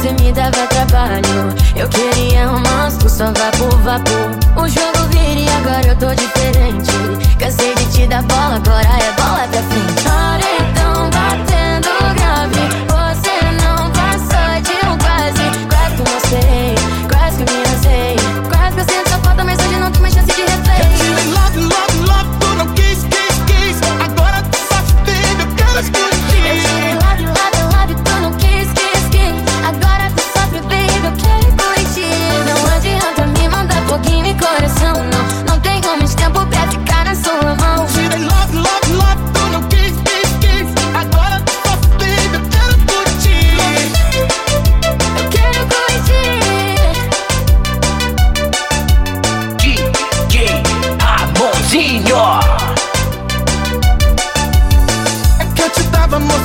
Você me dava trabalho. Eu queria um monstro só vapor, vapor. O jogo vira e agora eu tô diferente. Cansei de te dar bola, agora é bola pra frente.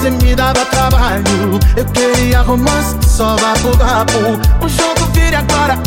você me dava trabalho. Eu queria romance que só vá pro rabo O jogo vira agora